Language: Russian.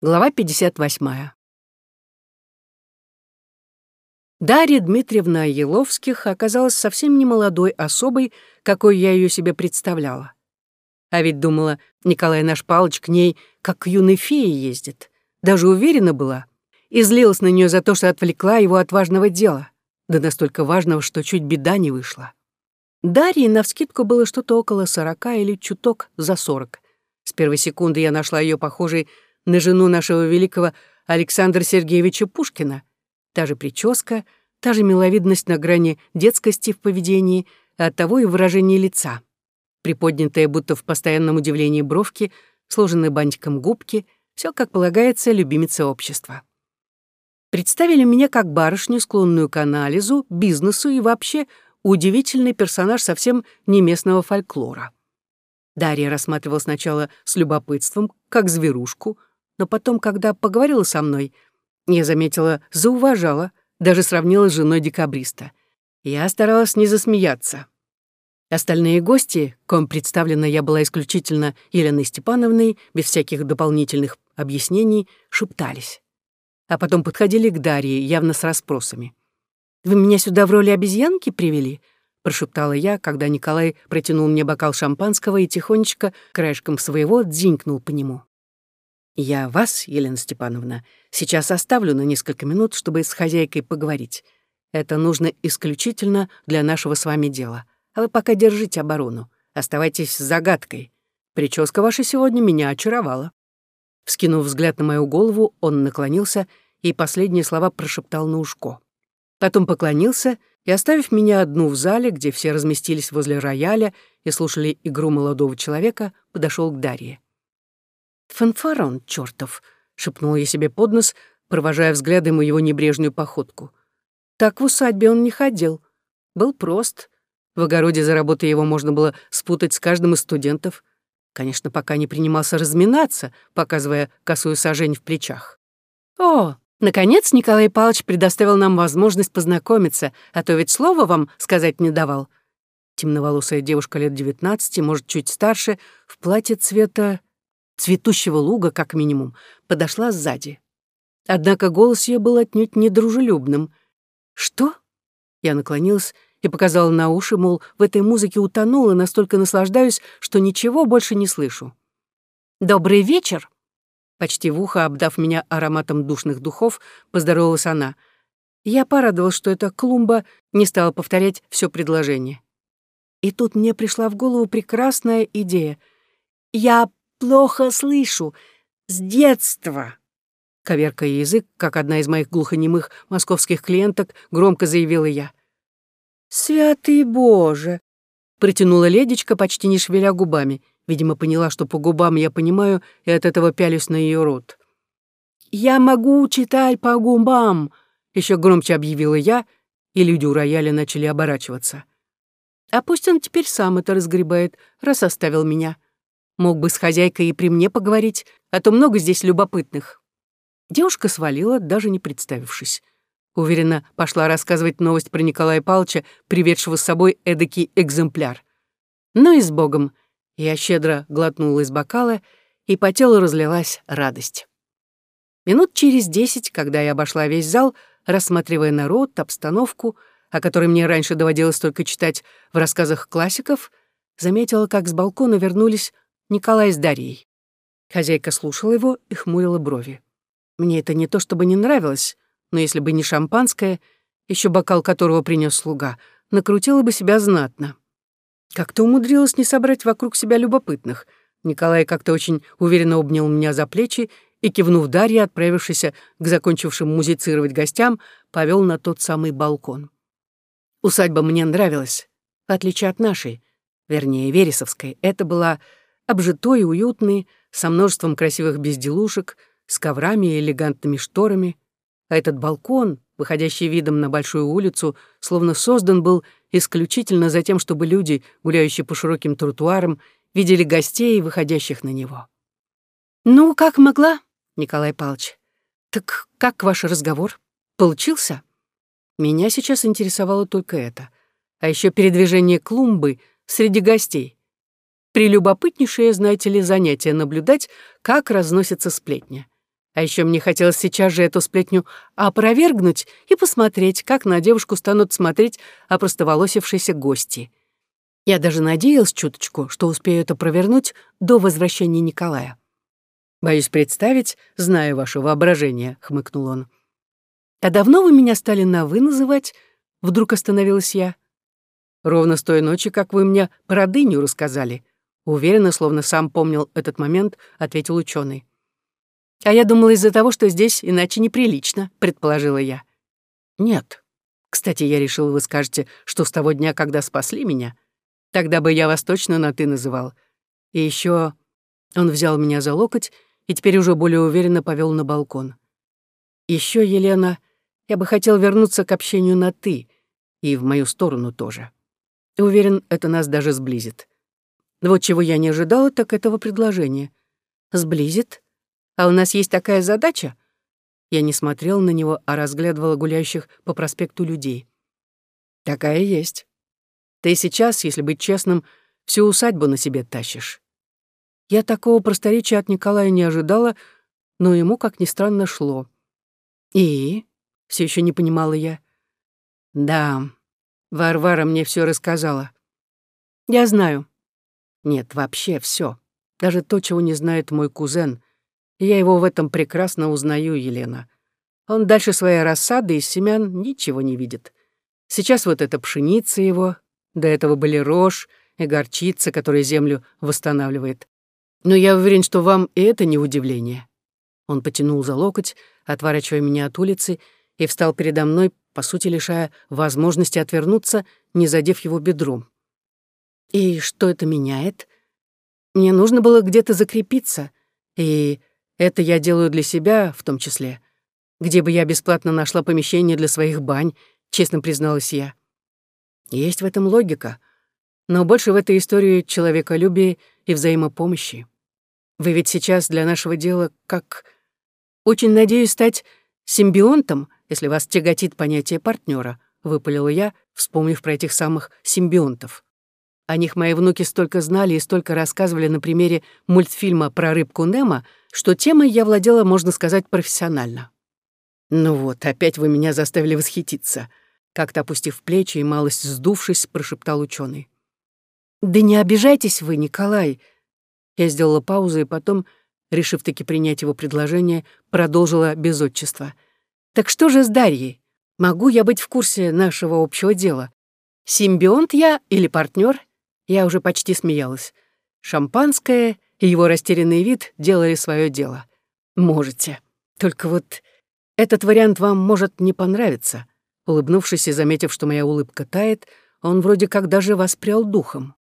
Глава 58. Дарья Дмитриевна Еловских оказалась совсем не молодой особой, какой я ее себе представляла. А ведь думала, Николай наш Палыч к ней как к юной фее ездит. Даже уверена была. И злилась на нее за то, что отвлекла его от важного дела. Да настолько важного, что чуть беда не вышла. Дарье навскидку было что-то около сорока или чуток за сорок. С первой секунды я нашла ее похожей на жену нашего великого Александра Сергеевича Пушкина. Та же прическа, та же миловидность на грани детскости в поведении, а оттого и выражение лица. Приподнятые, будто в постоянном удивлении бровки, сложенные бантиком губки, все как полагается любимице общества. Представили меня как барышню, склонную к анализу, бизнесу и вообще удивительный персонаж совсем не местного фольклора. Дарья рассматривала сначала с любопытством, как зверушку, но потом, когда поговорила со мной, я заметила, зауважала, даже сравнила с женой декабриста. Я старалась не засмеяться. Остальные гости, ком представлена я была исключительно Еленой Степановной, без всяких дополнительных объяснений, шептались. А потом подходили к Дарье, явно с расспросами. «Вы меня сюда в роли обезьянки привели?» — прошептала я, когда Николай протянул мне бокал шампанского и тихонечко, краешком своего, дзинькнул по нему. Я вас, Елена Степановна, сейчас оставлю на несколько минут, чтобы с хозяйкой поговорить. Это нужно исключительно для нашего с вами дела. А вы пока держите оборону. Оставайтесь загадкой. Прическа ваша сегодня меня очаровала». Вскинув взгляд на мою голову, он наклонился и последние слова прошептал на ушко. Потом поклонился и, оставив меня одну в зале, где все разместились возле рояля и слушали игру молодого человека, подошел к Дарье. «Фанфарон, чертов!» — шепнул я себе под нос, провожая взглядом его небрежную походку. Так в усадьбе он не ходил. Был прост. В огороде за работой его можно было спутать с каждым из студентов. Конечно, пока не принимался разминаться, показывая косую сажень в плечах. «О, наконец Николай Павлович предоставил нам возможность познакомиться, а то ведь слова вам сказать не давал». Темноволосая девушка лет девятнадцати, может, чуть старше, в платье цвета цветущего луга, как минимум, подошла сзади. Однако голос ее был отнюдь недружелюбным. «Что?» Я наклонилась и показала на уши, мол, в этой музыке утонула, настолько наслаждаюсь, что ничего больше не слышу. «Добрый вечер!» Почти в ухо, обдав меня ароматом душных духов, поздоровалась она. Я порадовалась, что эта клумба не стала повторять все предложение. И тут мне пришла в голову прекрасная идея. «Я плохо слышу. С детства!» Коверкая язык, как одна из моих глухонемых московских клиенток, громко заявила я. «Святый Боже!» Протянула ледечка, почти не шевеля губами. Видимо, поняла, что по губам я понимаю, и от этого пялюсь на ее рот. «Я могу читать по губам!» Еще громче объявила я, и люди у рояля начали оборачиваться. «А пусть он теперь сам это разгребает, раз оставил меня». Мог бы с хозяйкой и при мне поговорить, а то много здесь любопытных. Девушка свалила, даже не представившись. Уверенно пошла рассказывать новость про Николая Павловича, приведшего с собой эдакий экземпляр. Ну и с Богом. Я щедро глотнула из бокала, и по телу разлилась радость. Минут через десять, когда я обошла весь зал, рассматривая народ, обстановку, о которой мне раньше доводилось только читать в рассказах классиков, заметила, как с балкона вернулись Николай с Дарьей. Хозяйка слушала его и хмурила брови. Мне это не то чтобы не нравилось, но если бы не шампанское, еще бокал которого принес слуга, накрутила бы себя знатно. Как-то умудрилась не собрать вокруг себя любопытных. Николай как-то очень уверенно обнял меня за плечи и, кивнув Дарье, отправившийся к закончившим музицировать гостям, повел на тот самый балкон. Усадьба мне нравилась, в отличие от нашей, вернее, Вересовской. Это была обжитой и уютный, со множеством красивых безделушек, с коврами и элегантными шторами. А этот балкон, выходящий видом на большую улицу, словно создан был исключительно за тем, чтобы люди, гуляющие по широким тротуарам, видели гостей, выходящих на него. «Ну, как могла, Николай Павлович? Так как ваш разговор? Получился?» Меня сейчас интересовало только это. А еще передвижение клумбы среди гостей. Прелюбопытнейшее, знаете ли, занятие наблюдать, как разносятся сплетни. А еще мне хотелось сейчас же эту сплетню опровергнуть и посмотреть, как на девушку станут смотреть опростоволосившиеся гости. Я даже надеялась чуточку, что успею это провернуть до возвращения Николая. «Боюсь представить, знаю ваше воображение», — хмыкнул он. «А давно вы меня стали на «вы» называть?» — вдруг остановилась я. «Ровно с той ночи, как вы мне про дыню рассказали», — уверенно, словно сам помнил этот момент, ответил ученый. «А я думала из-за того, что здесь иначе неприлично», — предположила я. «Нет. Кстати, я решил, вы скажете, что с того дня, когда спасли меня, тогда бы я вас точно на «ты» называл. И еще он взял меня за локоть и теперь уже более уверенно повел на балкон. Еще, Елена, я бы хотел вернуться к общению на «ты», и в мою сторону тоже. Уверен, это нас даже сблизит. Вот чего я не ожидала, так этого предложения. Сблизит? А у нас есть такая задача? Я не смотрел на него, а разглядывала гуляющих по проспекту людей. Такая есть. Ты сейчас, если быть честным, всю усадьбу на себе тащишь. Я такого просторечия от Николая не ожидала, но ему, как ни странно, шло. «И?» — все еще не понимала я. «Да, Варвара мне все рассказала». «Я знаю». «Нет, вообще все. Даже то, чего не знает мой кузен. я его в этом прекрасно узнаю, Елена. Он дальше своей рассады из семян ничего не видит. Сейчас вот эта пшеница его, до этого были рожь и горчица, которая землю восстанавливает. Но я уверен, что вам и это не удивление». Он потянул за локоть, отворачивая меня от улицы, и встал передо мной, по сути, лишая возможности отвернуться, не задев его бедром. И что это меняет? Мне нужно было где-то закрепиться, и это я делаю для себя в том числе. Где бы я бесплатно нашла помещение для своих бань, честно призналась я. Есть в этом логика, но больше в этой истории человеколюбие и взаимопомощи. Вы ведь сейчас для нашего дела как... Очень надеюсь стать симбионтом, если вас тяготит понятие партнера, выпалила я, вспомнив про этих самых симбионтов. О них мои внуки столько знали и столько рассказывали на примере мультфильма про рыбку Немо, что темой я владела, можно сказать, профессионально. «Ну вот, опять вы меня заставили восхититься», — как-то опустив плечи и малость сдувшись, прошептал ученый. «Да не обижайтесь вы, Николай!» Я сделала паузу и потом, решив таки принять его предложение, продолжила без отчества. «Так что же с Дарьей? Могу я быть в курсе нашего общего дела? Симбионт я или партнер? Я уже почти смеялась. Шампанское и его растерянный вид делали свое дело. Можете. Только вот этот вариант вам может не понравиться. Улыбнувшись и заметив, что моя улыбка тает, он вроде как даже воспрял духом.